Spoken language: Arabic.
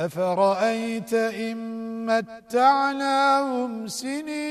أفرأيت إن متعناهم سنين